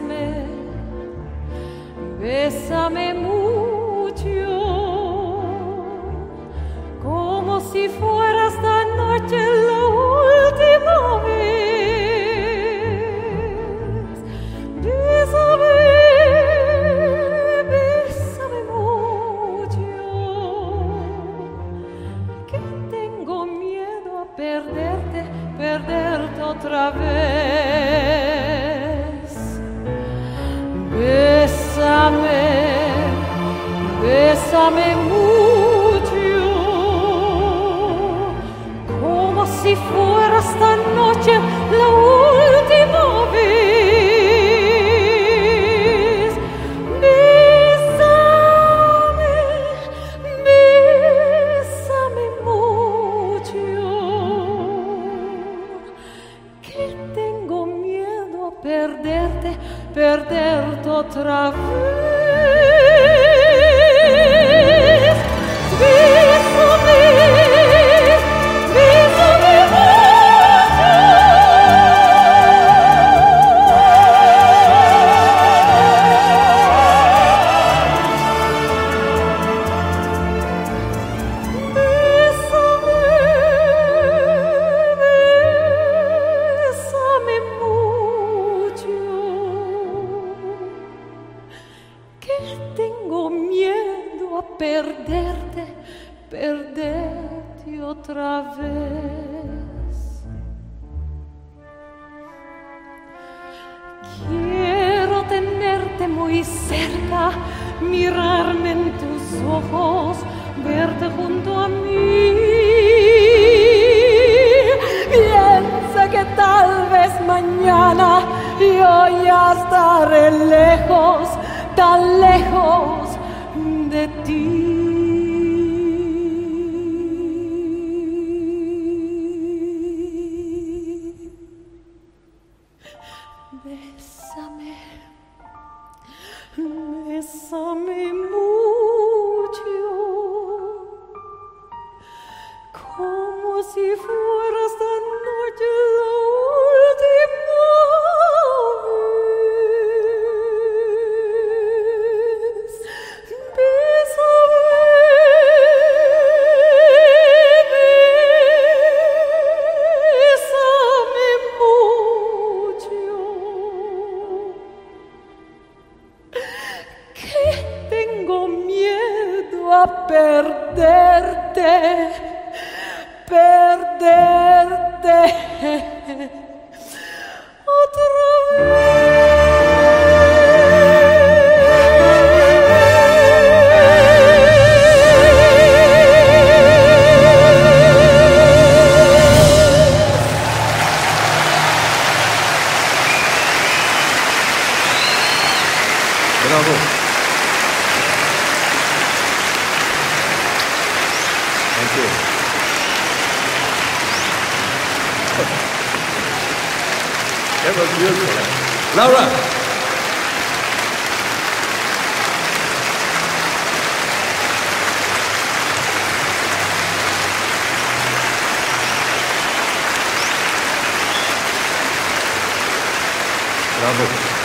bésame, bésame mucho, como si fuera esta noche la última vez. Bésame, bésame mucho, que tengo miedo a perderte, perderte otra vez. perderte, perder t'ho traverso. Perderte, perderte otra vez. Quiero tenerte muy cerca, mirarme en tus ojos, verte junto a mí. Piensa que tal vez mañana yo ya estaré lejos, tan lejos mucho, como si fuera a perderte, perderte. Bravo. Was beautiful. Laura. Bravo.